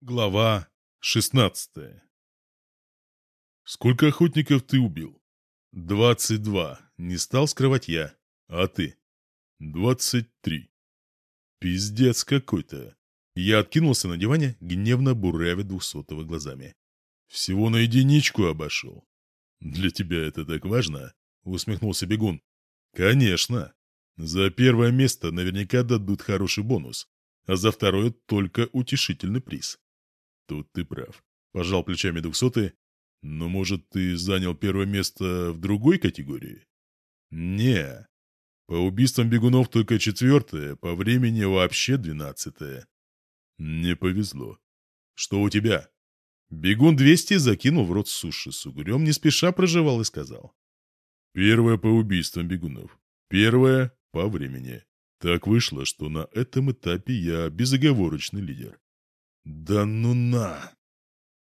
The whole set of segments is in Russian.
Глава 16 «Сколько охотников ты убил?» «Двадцать два», — не стал скрывать я. «А ты?» «Двадцать три». «Пиздец какой-то». Я откинулся на диване, гневно буравя двухсотого глазами. «Всего на единичку обошел». «Для тебя это так важно?» — усмехнулся бегун. «Конечно. За первое место наверняка дадут хороший бонус, а за второе только утешительный приз. Тут ты прав. Пожал плечами двухсотый. Но, может, ты занял первое место в другой категории? Не. По убийствам бегунов только четвертое, по времени вообще двенадцатое. Не повезло. Что у тебя? Бегун 200 закинул в рот суши с угрем, не спеша проживал и сказал. Первое по убийствам бегунов. Первое по времени. Так вышло, что на этом этапе я безоговорочный лидер. Да ну на!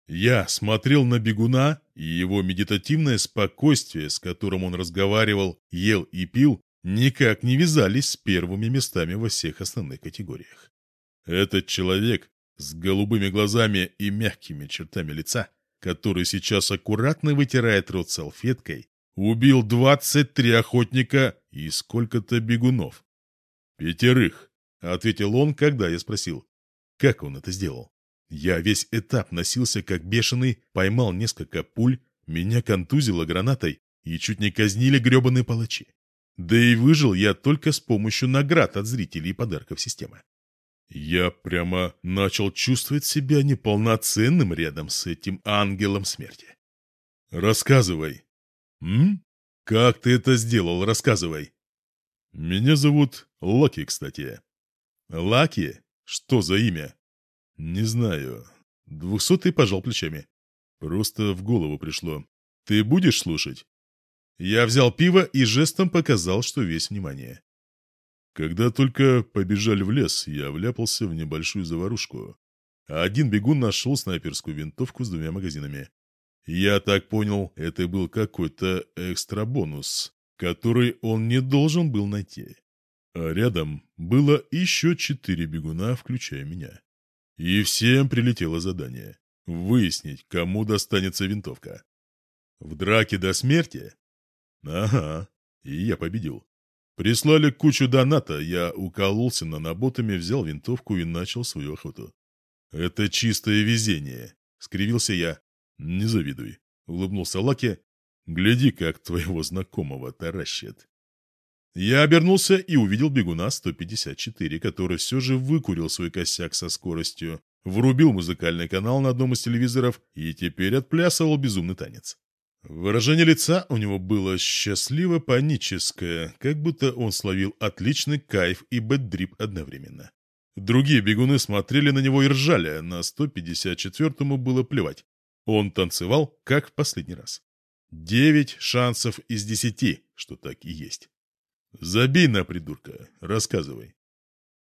Я смотрел на бегуна, и его медитативное спокойствие, с которым он разговаривал, ел и пил, никак не вязались с первыми местами во всех основных категориях. Этот человек с голубыми глазами и мягкими чертами лица, который сейчас аккуратно вытирает рот салфеткой, убил 23 охотника и сколько-то бегунов. «Пятерых», — ответил он, когда я спросил, как он это сделал. Я весь этап носился как бешеный, поймал несколько пуль, меня контузило гранатой и чуть не казнили гребаные палачи. Да и выжил я только с помощью наград от зрителей и подарков системы. Я прямо начал чувствовать себя неполноценным рядом с этим ангелом смерти. «Рассказывай». «М? Как ты это сделал? Рассказывай». «Меня зовут Лаки, кстати». «Лаки? Что за имя?» «Не знаю». Двухсотый пожал плечами. «Просто в голову пришло. Ты будешь слушать?» Я взял пиво и жестом показал, что весь внимание. Когда только побежали в лес, я вляпался в небольшую заварушку. А один бегун нашел снайперскую винтовку с двумя магазинами. Я так понял, это был какой-то экстра бонус, который он не должен был найти. А рядом было еще четыре бегуна, включая меня. И всем прилетело задание – выяснить, кому достанется винтовка. В драке до смерти? Ага, и я победил. Прислали кучу доната, я укололся на наботами, взял винтовку и начал свою охоту. Это чистое везение, скривился я. Не завидуй, улыбнулся Лаки. Гляди, как твоего знакомого таращит. Я обернулся и увидел бегуна 154, который все же выкурил свой косяк со скоростью, врубил музыкальный канал на одном из телевизоров и теперь отплясывал безумный танец. Выражение лица у него было счастливо-паническое, как будто он словил отличный кайф и бэддрип одновременно. Другие бегуны смотрели на него и ржали, на 154-му было плевать. Он танцевал, как в последний раз. Девять шансов из десяти, что так и есть. Забей на придурка, рассказывай.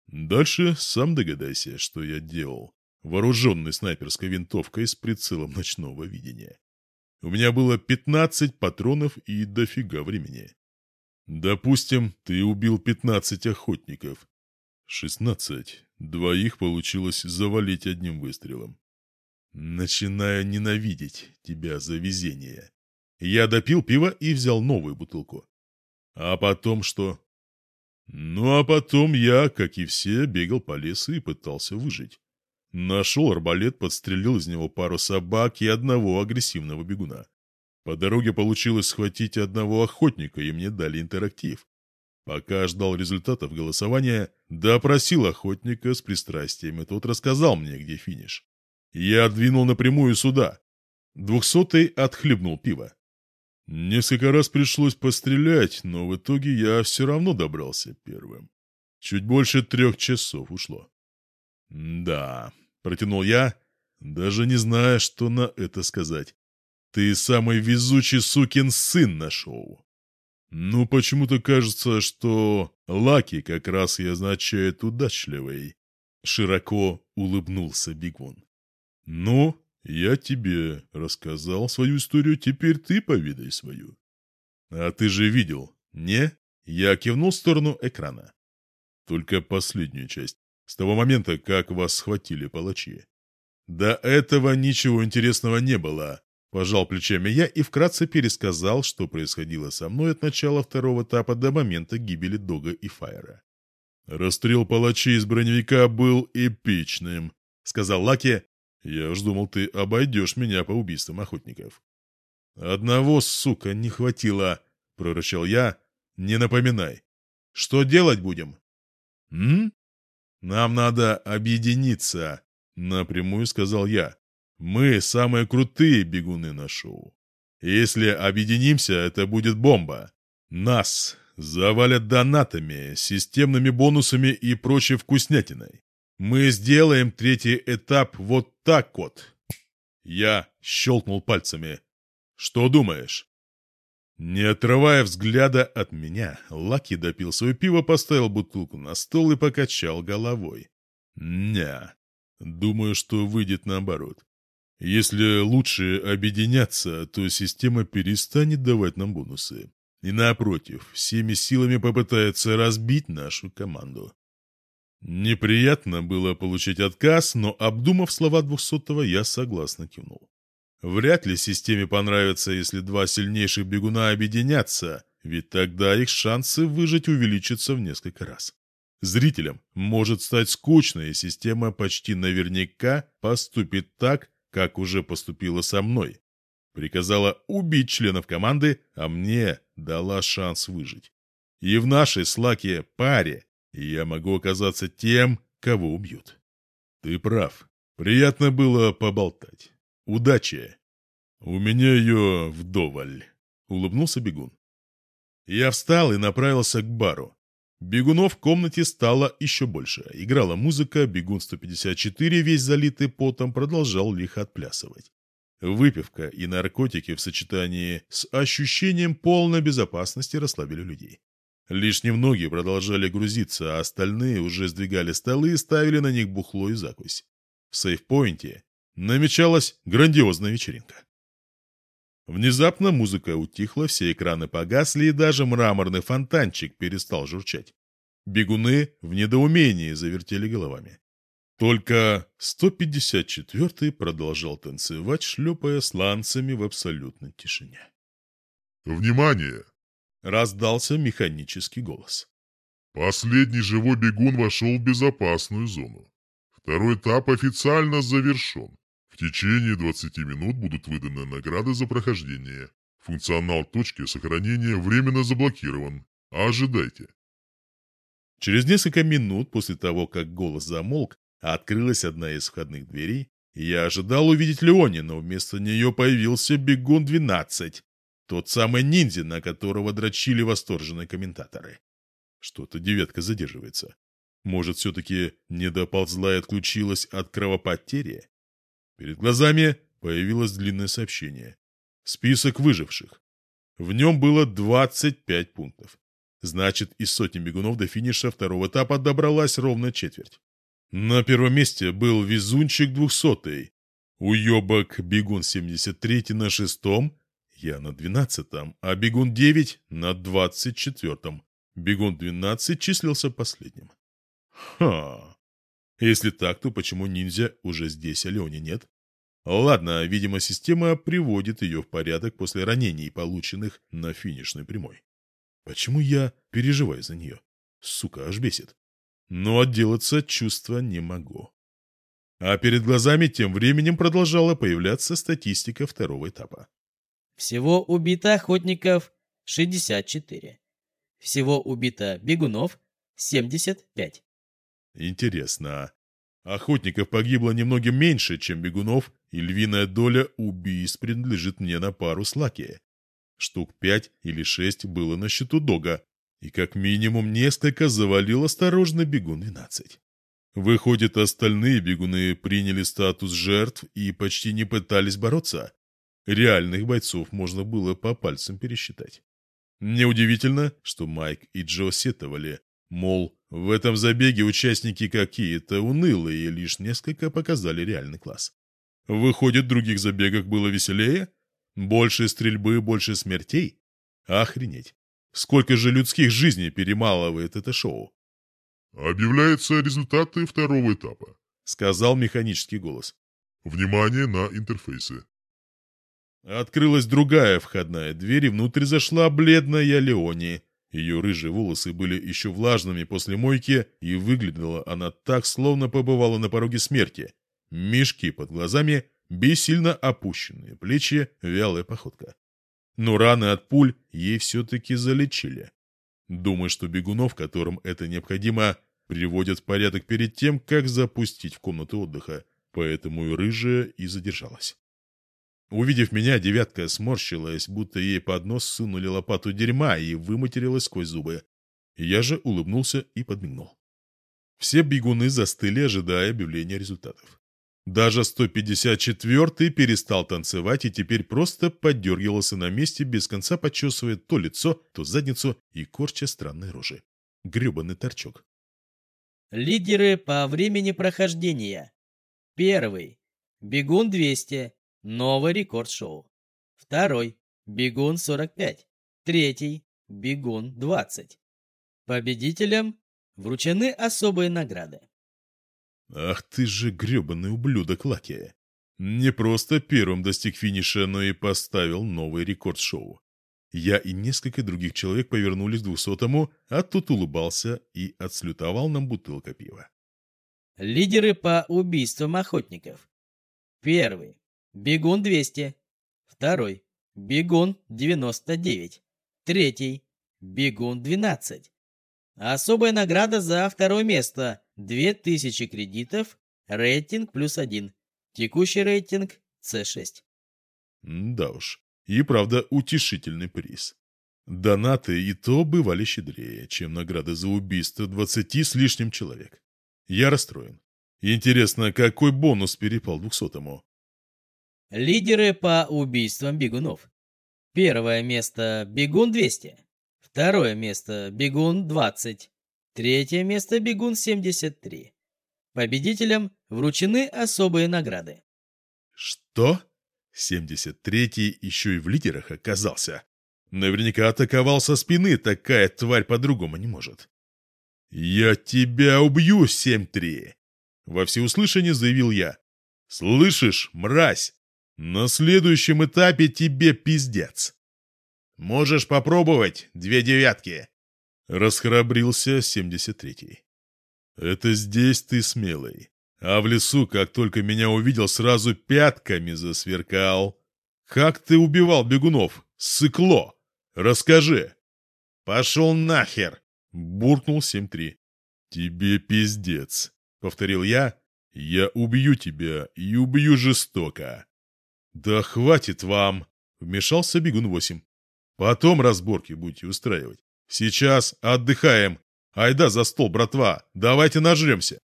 Дальше сам догадайся, что я делал, вооруженный снайперской винтовкой с прицелом ночного видения. У меня было 15 патронов и дофига времени. Допустим, ты убил 15 охотников. 16. Двоих получилось завалить одним выстрелом. Начинаю ненавидеть тебя за везение. Я допил пиво и взял новую бутылку. А потом что? Ну, а потом я, как и все, бегал по лесу и пытался выжить. Нашел арбалет, подстрелил из него пару собак и одного агрессивного бегуна. По дороге получилось схватить одного охотника, и мне дали интерактив. Пока ждал результатов голосования, допросил охотника с пристрастием, и тот рассказал мне, где финиш. Я двинул напрямую сюда. Двухсотый отхлебнул пиво. Несколько раз пришлось пострелять, но в итоге я все равно добрался первым. Чуть больше трех часов ушло. «Да», — протянул я, даже не зная, что на это сказать. «Ты самый везучий сукин сын на шоу». «Ну, почему-то кажется, что «лаки» как раз и означает «удачливый». Широко улыбнулся Бигвон. «Ну, я тебе рассказал свою историю, теперь ты повидай свою. А ты же видел, не? Я кивнул в сторону экрана. Только последнюю часть. С того момента, как вас схватили палачи. До этого ничего интересного не было. Пожал плечами я и вкратце пересказал, что происходило со мной от начала второго этапа до момента гибели Дога и Фаера. «Расстрел палачей из броневика был эпичным», — сказал Лаки. «Я уж думал, ты обойдешь меня по убийствам охотников». «Одного, сука, не хватило», — прорычал я. «Не напоминай. Что делать будем?» «М? Нам надо объединиться», — напрямую сказал я. Мы самые крутые бегуны на шоу. Если объединимся, это будет бомба. Нас завалят донатами, системными бонусами и прочей вкуснятиной. Мы сделаем третий этап вот так вот. Я щелкнул пальцами. Что думаешь? Не отрывая взгляда от меня, Лаки допил свое пиво, поставил бутылку на стол и покачал головой. Не, думаю, что выйдет наоборот. Если лучше объединяться, то система перестанет давать нам бонусы. И напротив, всеми силами попытается разбить нашу команду. Неприятно было получить отказ, но, обдумав слова двухсотого, я согласно кивнул. Вряд ли системе понравится, если два сильнейших бегуна объединятся, ведь тогда их шансы выжить увеличатся в несколько раз. Зрителям может стать скучно, и система почти наверняка поступит так, как уже поступила со мной. Приказала убить членов команды, а мне дала шанс выжить. И в нашей слаке паре я могу оказаться тем, кого убьют. Ты прав. Приятно было поболтать. Удачи. У меня ее вдоволь. Улыбнулся бегун. Я встал и направился к бару. Бегунов в комнате стало еще больше. Играла музыка, бегун 154, весь залитый потом, продолжал лихо отплясывать. Выпивка и наркотики в сочетании с ощущением полной безопасности расслабили людей. Лишь немногие продолжали грузиться, а остальные уже сдвигали столы и ставили на них бухло и закусь. В сейфпоинте намечалась грандиозная вечеринка. Внезапно музыка утихла, все экраны погасли, и даже мраморный фонтанчик перестал журчать. Бегуны в недоумении завертели головами. Только 154-й продолжал танцевать, шлепая сланцами в абсолютной тишине. «Внимание!» — раздался механический голос. «Последний живой бегун вошел в безопасную зону. Второй этап официально завершен. В течение 20 минут будут выданы награды за прохождение. Функционал точки сохранения временно заблокирован. Ожидайте. Через несколько минут после того, как голос замолк, открылась одна из входных дверей, я ожидал увидеть Леони, но вместо нее появился Бегун-12, тот самый ниндзя, на которого дрочили восторженные комментаторы. Что-то девятка задерживается. Может, все-таки не доползла и отключилась от кровопотери? Перед глазами появилось длинное сообщение. Список выживших. В нем было 25 пунктов. Значит, из сотни бегунов до финиша второго этапа добралась ровно четверть. На первом месте был везунчик двухсотый. Уебок бегун 73 на шестом, я на двенадцатом, а бегун 9 на двадцать четвертом. Бегун 12 числился последним. Ха. Если так, то почему ниндзя уже здесь, а Леони нет? Ладно, видимо, система приводит ее в порядок после ранений, полученных на финишной прямой. Почему я переживаю за нее? Сука, аж бесит. Но отделаться от чувства не могу. А перед глазами тем временем продолжала появляться статистика второго этапа. Всего убито охотников 64. Всего убито бегунов 75. Интересно. Охотников погибло немногим меньше, чем бегунов, и львиная доля убийств принадлежит мне на пару с Лаки. Штук пять или шесть было на счету Дога, и как минимум несколько завалил осторожно бегун-12. Выходит, остальные бегуны приняли статус жертв и почти не пытались бороться. Реальных бойцов можно было по пальцам пересчитать. Неудивительно, что Майк и Джо сетовали, Мол, в этом забеге участники какие-то унылые, и лишь несколько показали реальный класс. Выходит, в других забегах было веселее? Больше стрельбы, больше смертей? Охренеть. Сколько же людских жизней перемалывает это шоу? «Объявляются результаты второго этапа», — сказал механический голос. Внимание на интерфейсы. Открылась другая входная дверь, и внутрь зашла бледная Леони. Ее рыжие волосы были еще влажными после мойки, и выглядела она так, словно побывала на пороге смерти. Мешки под глазами, бессильно опущенные плечи, вялая походка. Но раны от пуль ей все-таки залечили. Думаю, что бегунов, которым это необходимо, приводят в порядок перед тем, как запустить в комнату отдыха, поэтому и рыжая и задержалась. Увидев меня, девятка сморщилась, будто ей под нос сунули лопату дерьма и выматерилась сквозь зубы. Я же улыбнулся и подмигнул. Все бегуны застыли, ожидая объявления результатов. Даже 154-й перестал танцевать и теперь просто подергивался на месте, без конца почесывая то лицо, то задницу и корча странной рожи. Гребаный торчок. Лидеры по времени прохождения. Первый. Бегун 200. Новый рекорд шоу. Второй. Бегун 45. Третий. Бегун 20. Победителям вручены особые награды. Ах ты же гребаный ублюдок Лаки. Не просто первым достиг финиша, но и поставил новый рекорд шоу. Я и несколько других человек повернулись к двухсотому, а тот улыбался и отслютовал нам бутылка пива. Лидеры по убийствам охотников. Первый. Бегун 200. Второй. Бегун 99. Третий. Бегун 12. Особая награда за второе место. 2000 кредитов. Рейтинг плюс один. Текущий рейтинг C6. Да уж. И правда утешительный приз. Донаты и то бывали щедрее, чем награды за убийство 20 с лишним человек. Я расстроен. Интересно, какой бонус перепал двухсотому? Лидеры по убийствам бегунов. Первое место – бегун 200. Второе место – бегун 20. Третье место – бегун 73. Победителям вручены особые награды. Что? 73-й еще и в лидерах оказался. Наверняка атаковал со спины, такая тварь по-другому не может. «Я тебя убью, 7-3!» Во всеуслышание заявил я. «Слышишь, мразь? На следующем этапе тебе пиздец. Можешь попробовать, две девятки. Расхрабрился 73-й. Это здесь ты смелый. А в лесу, как только меня увидел, сразу пятками засверкал. Как ты убивал бегунов? Сыкло! Расскажи. Пошел нахер! Буркнул 7-3. Тебе пиздец, повторил я. Я убью тебя и убью жестоко. «Да хватит вам!» — вмешался Бегун-8. «Потом разборки будете устраивать. Сейчас отдыхаем. Айда за стол, братва, давайте нажремся!»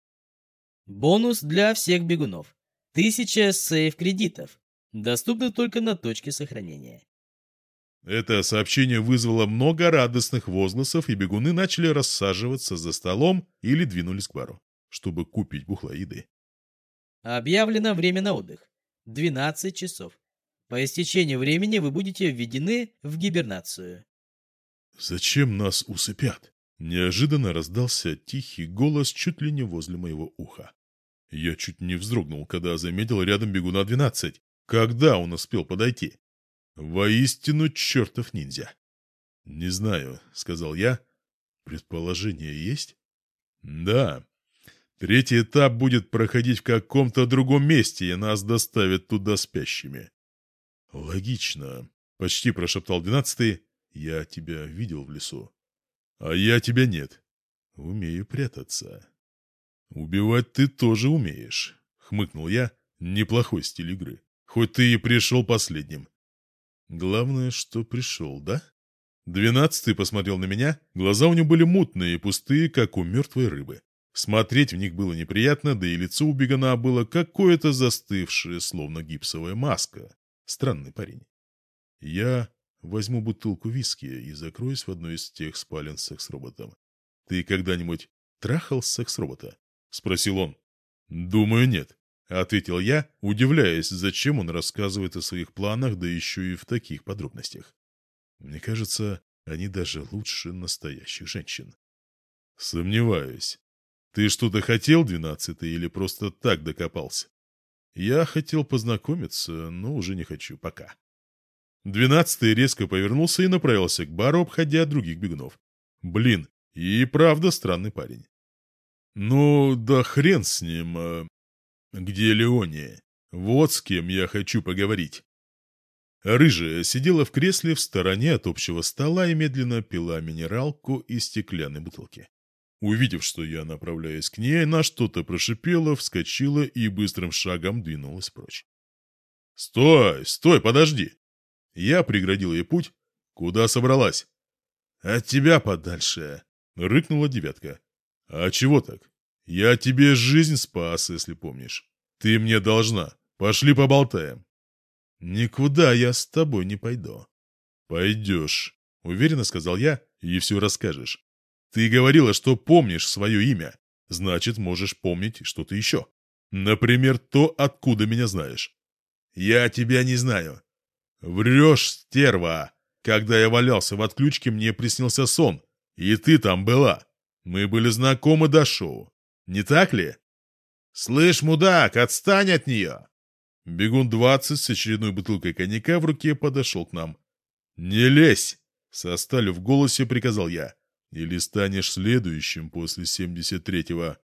Бонус для всех бегунов. Тысяча сейф-кредитов. Доступны только на точке сохранения. Это сообщение вызвало много радостных возгласов, и бегуны начали рассаживаться за столом или двинулись к бару, чтобы купить бухла еды. Объявлено время на отдых. 12 часов. По истечении времени вы будете введены в гибернацию. «Зачем нас усыпят?» Неожиданно раздался тихий голос чуть ли не возле моего уха. Я чуть не вздрогнул, когда заметил рядом бегуна 12. Когда он успел подойти? Воистину чертов ниндзя. «Не знаю», — сказал я. «Предположение есть?» «Да, Третий этап будет проходить в каком-то другом месте, и нас доставят туда спящими. Логично, почти прошептал двенадцатый. Я тебя видел в лесу. А я тебя нет. Умею прятаться. Убивать ты тоже умеешь, хмыкнул я. Неплохой стиль игры. Хоть ты и пришел последним. Главное, что пришел, да? Двенадцатый посмотрел на меня, глаза у него были мутные и пустые, как у мертвой рыбы. Смотреть в них было неприятно, да и лицо у бегана было какое-то застывшее, словно гипсовая маска. Странный парень. Я возьму бутылку виски и закроюсь в одной из тех спален секс-роботом. Ты когда-нибудь трахал секс-робота? Спросил он. Думаю, нет. Ответил я, удивляясь, зачем он рассказывает о своих планах, да еще и в таких подробностях. Мне кажется, они даже лучше настоящих женщин. Сомневаюсь. Ты что-то хотел, двенадцатый, или просто так докопался? Я хотел познакомиться, но уже не хочу, пока. Двенадцатый резко повернулся и направился к бару, обходя других бегунов. Блин, и правда странный парень. Ну, да хрен с ним. А... Где Леония? Вот с кем я хочу поговорить. Рыжая сидела в кресле в стороне от общего стола и медленно пила минералку из стеклянной бутылки. Увидев, что я направляюсь к ней, она что-то прошипела, вскочила и быстрым шагом двинулась прочь. «Стой, стой, подожди!» Я преградил ей путь. «Куда собралась?» «От тебя подальше!» — рыкнула девятка. «А чего так? Я тебе жизнь спас, если помнишь. Ты мне должна. Пошли поболтаем». «Никуда я с тобой не пойду». «Пойдешь», — уверенно сказал я, — «и все расскажешь. Ты говорила, что помнишь свое имя. Значит, можешь помнить что-то еще. Например, то, откуда меня знаешь». «Я тебя не знаю». «Врешь, стерва. Когда я валялся в отключке, мне приснился сон. И ты там была. Мы были знакомы до шоу. Не так ли?» «Слышь, мудак, отстань от нее!» Бегун двадцать с очередной бутылкой коньяка в руке подошел к нам. «Не лезь!» — со сталью в голосе приказал я. «Или станешь следующим после семьдесят третьего».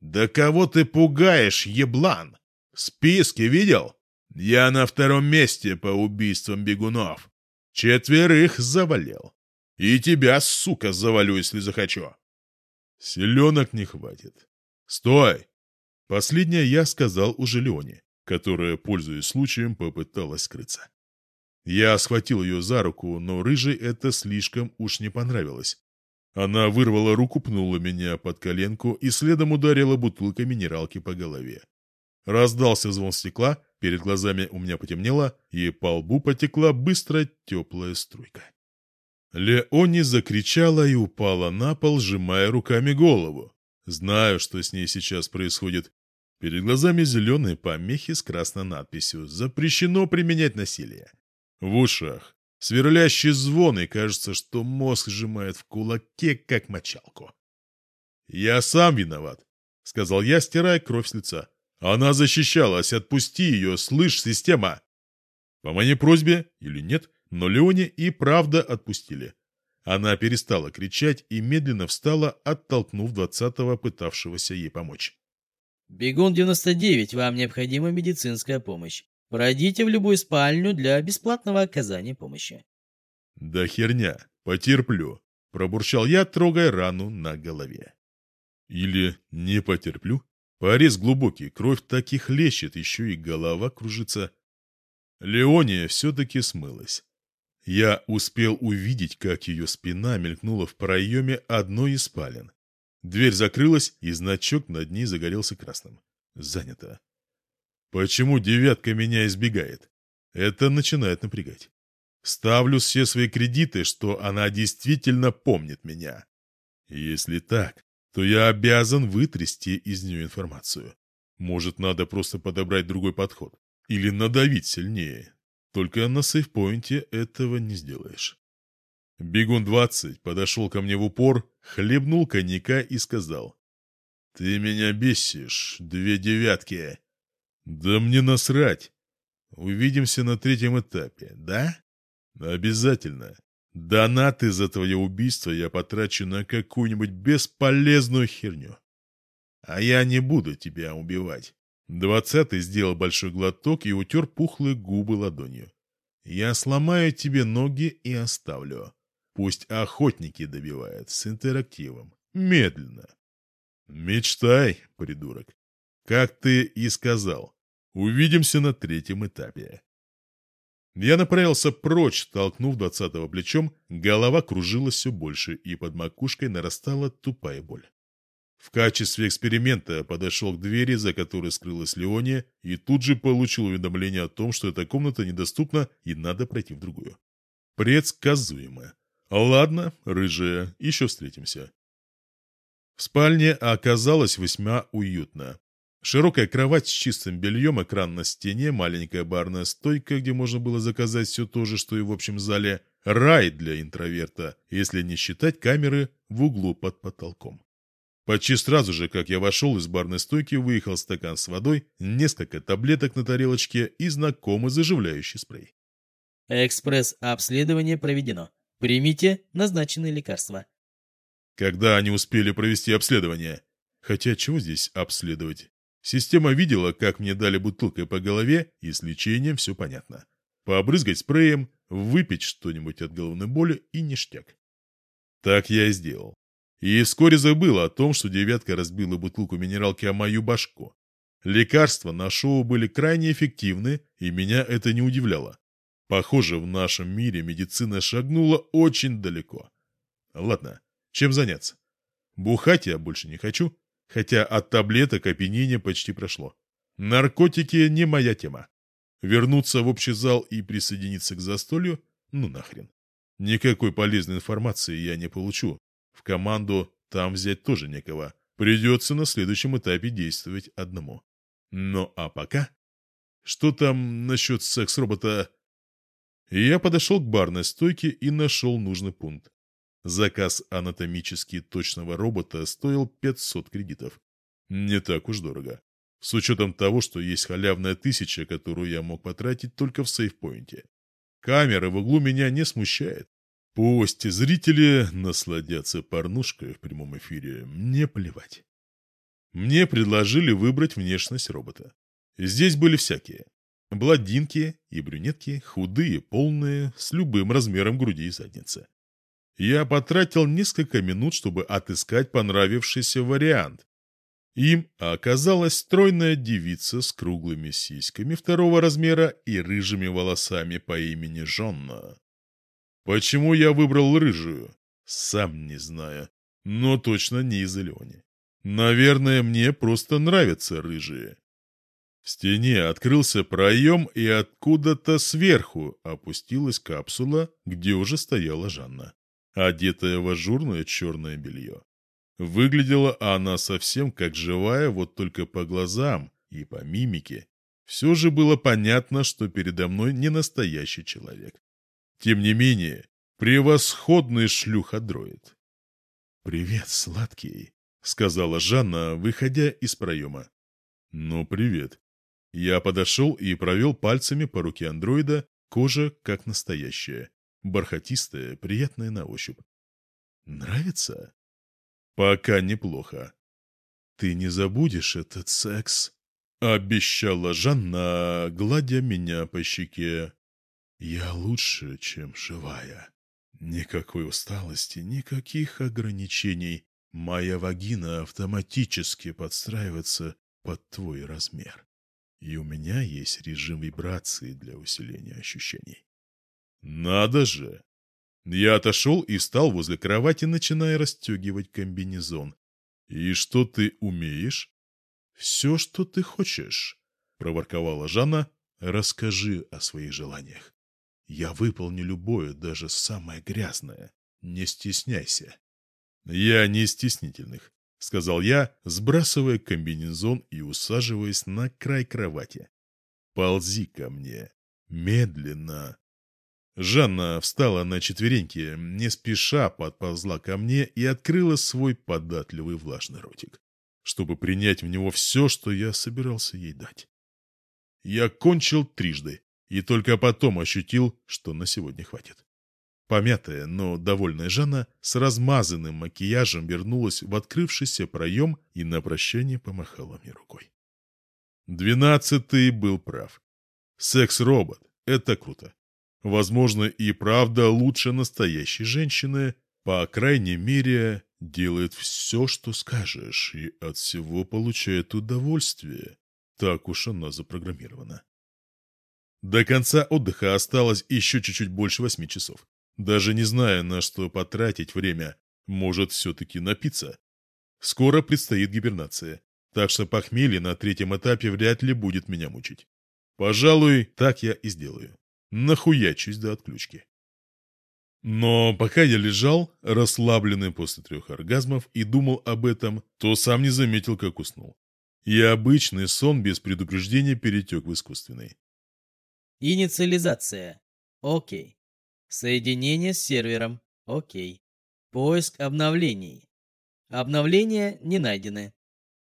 «Да кого ты пугаешь, еблан? Списки видел? Я на втором месте по убийствам бегунов. Четверых завалил. И тебя, сука, завалю, если захочу». «Селенок не хватит». «Стой!» Последнее я сказал уже Леоне которая, пользуясь случаем, попыталась скрыться. Я схватил ее за руку, но рыжей это слишком уж не понравилось. Она вырвала руку, пнула меня под коленку и следом ударила бутылкой минералки по голове. Раздался звон стекла, перед глазами у меня потемнело, и по лбу потекла быстро теплая струйка. Леони закричала и упала на пол, сжимая руками голову. Знаю, что с ней сейчас происходит, Перед глазами зеленые помехи с красной надписью «Запрещено применять насилие». В ушах сверлящий звон, и кажется, что мозг сжимает в кулаке, как мочалку. «Я сам виноват», — сказал я, стирая кровь с лица. «Она защищалась, отпусти ее, слышь, система!» По моей просьбе или нет, но Леоне и правда отпустили. Она перестала кричать и медленно встала, оттолкнув двадцатого, пытавшегося ей помочь. Бегун 99, вам необходима медицинская помощь. Пройдите в любую спальню для бесплатного оказания помощи. Да херня, потерплю, пробурчал я, трогая рану на голове. Или не потерплю? Порез глубокий, кровь так и хлещет, еще и голова кружится. Леония все-таки смылась. Я успел увидеть, как ее спина мелькнула в проеме одной из спален. Дверь закрылась, и значок над ней загорелся красным. Занято. Почему девятка меня избегает? Это начинает напрягать. Ставлю все свои кредиты, что она действительно помнит меня. Если так, то я обязан вытрясти из нее информацию. Может, надо просто подобрать другой подход. Или надавить сильнее. Только на сейфпоинте этого не сделаешь. Бегун-20 подошел ко мне в упор, хлебнул коньяка и сказал. «Ты меня бесишь, две девятки». «Да мне насрать. Увидимся на третьем этапе, да?» «Обязательно. Донаты за твое убийство я потрачу на какую-нибудь бесполезную херню. А я не буду тебя убивать». Двадцатый сделал большой глоток и утер пухлые губы ладонью. «Я сломаю тебе ноги и оставлю. Пусть охотники добивают с интерактивом. Медленно. Мечтай, придурок. Как ты и сказал. Увидимся на третьем этапе. Я направился прочь, толкнув двадцатого плечом, голова кружилась все больше, и под макушкой нарастала тупая боль. В качестве эксперимента подошел к двери, за которой скрылась Леония, и тут же получил уведомление о том, что эта комната недоступна и надо пройти в другую. Предсказуемо. «Ладно, рыжая, еще встретимся». В спальне оказалось весьма уютно. Широкая кровать с чистым бельем, экран на стене, маленькая барная стойка, где можно было заказать все то же, что и в общем зале. Рай для интроверта, если не считать камеры в углу под потолком. Почти сразу же, как я вошел из барной стойки, выехал стакан с водой, несколько таблеток на тарелочке и знакомый заживляющий спрей. Экспресс-обследование проведено. Примите назначенные лекарства. Когда они успели провести обследование? Хотя чего здесь обследовать? Система видела, как мне дали бутылкой по голове, и с лечением все понятно. Пообрызгать спреем, выпить что-нибудь от головной боли и ништяк. Так я и сделал. И вскоре забыл о том, что девятка разбила бутылку минералки о мою башку. Лекарства на шоу были крайне эффективны, и меня это не удивляло. Похоже, в нашем мире медицина шагнула очень далеко. Ладно, чем заняться? Бухать я больше не хочу, хотя от таблеток опьянения почти прошло. Наркотики не моя тема. Вернуться в общий зал и присоединиться к застолью? Ну нахрен. Никакой полезной информации я не получу. В команду там взять тоже некого. Придется на следующем этапе действовать одному. Ну а пока... Что там насчет секс-робота? Я подошел к барной стойке и нашел нужный пункт. Заказ анатомически точного робота стоил 500 кредитов. Не так уж дорого. С учетом того, что есть халявная тысяча, которую я мог потратить только в сейфпоинте. Камера в углу меня не смущает. Пусть зрители насладятся порнушкой в прямом эфире, мне плевать. Мне предложили выбрать внешность робота. Здесь были всякие. Бладинки и брюнетки, худые, полные, с любым размером груди и задницы. Я потратил несколько минут, чтобы отыскать понравившийся вариант. Им оказалась стройная девица с круглыми сиськами второго размера и рыжими волосами по имени Жонна. Почему я выбрал рыжую? Сам не знаю, но точно не из-за Леони. Наверное, мне просто нравятся рыжие. В стене открылся проем, и откуда-то сверху опустилась капсула, где уже стояла Жанна одетая в ажурное черное белье. Выглядела она совсем как живая, вот только по глазам и по мимике. Все же было понятно, что передо мной не настоящий человек. Тем не менее, превосходный шлюходроид. «Привет, сладкий», — сказала Жанна, выходя из проема. «Ну, привет». Я подошел и провел пальцами по руке андроида, кожа как настоящая бархатистая, приятная на ощупь. Нравится? Пока неплохо. Ты не забудешь этот секс? Обещала Жанна, гладя меня по щеке. Я лучше, чем живая. Никакой усталости, никаких ограничений. Моя вагина автоматически подстраивается под твой размер. И у меня есть режим вибрации для усиления ощущений. Надо же! Я отошел и встал возле кровати, начиная расстегивать комбинезон. «И что ты умеешь?» «Все, что ты хочешь», — проворковала Жанна. «Расскажи о своих желаниях. Я выполню любое, даже самое грязное. Не стесняйся». «Я не стеснительных», — сказал я, сбрасывая комбинезон и усаживаясь на край кровати. «Ползи ко мне. Медленно, Жанна встала на четвереньки, не спеша подползла ко мне и открыла свой податливый влажный ротик, чтобы принять в него все, что я собирался ей дать. Я кончил трижды и только потом ощутил, что на сегодня хватит. Помятая, но довольная Жанна с размазанным макияжем вернулась в открывшийся проем и на прощание помахала мне рукой. Двенадцатый был прав. Секс-робот — это круто. Возможно, и правда лучше настоящей женщины, по крайней мере, делает все, что скажешь, и от всего получает удовольствие. Так уж она запрограммирована. До конца отдыха осталось еще чуть-чуть больше восьми часов. Даже не зная, на что потратить время, может все-таки напиться. Скоро предстоит гибернация, так что похмелье на третьем этапе вряд ли будет меня мучить. Пожалуй, так я и сделаю нахуячусь до отключки. Но пока я лежал, расслабленный после трех оргазмов, и думал об этом, то сам не заметил, как уснул. И обычный сон без предупреждения перетек в искусственный. Инициализация. Окей. Соединение с сервером. Окей. Поиск обновлений. Обновления не найдены.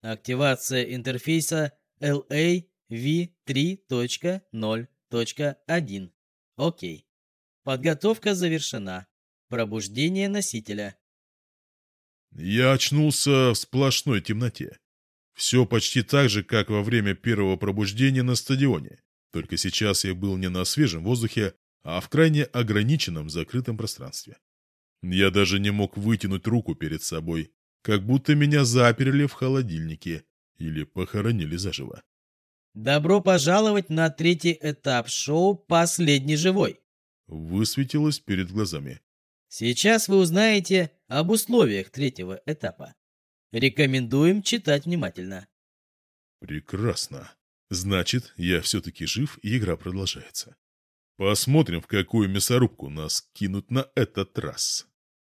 Активация интерфейса LAV3.0.1. Окей. Подготовка завершена. Пробуждение носителя. Я очнулся в сплошной темноте. Все почти так же, как во время первого пробуждения на стадионе. Только сейчас я был не на свежем воздухе, а в крайне ограниченном закрытом пространстве. Я даже не мог вытянуть руку перед собой, как будто меня заперли в холодильнике или похоронили заживо. Добро пожаловать на третий этап шоу «Последний живой». Высветилось перед глазами. Сейчас вы узнаете об условиях третьего этапа. Рекомендуем читать внимательно. Прекрасно. Значит, я все-таки жив, и игра продолжается. Посмотрим, в какую мясорубку нас кинут на этот раз.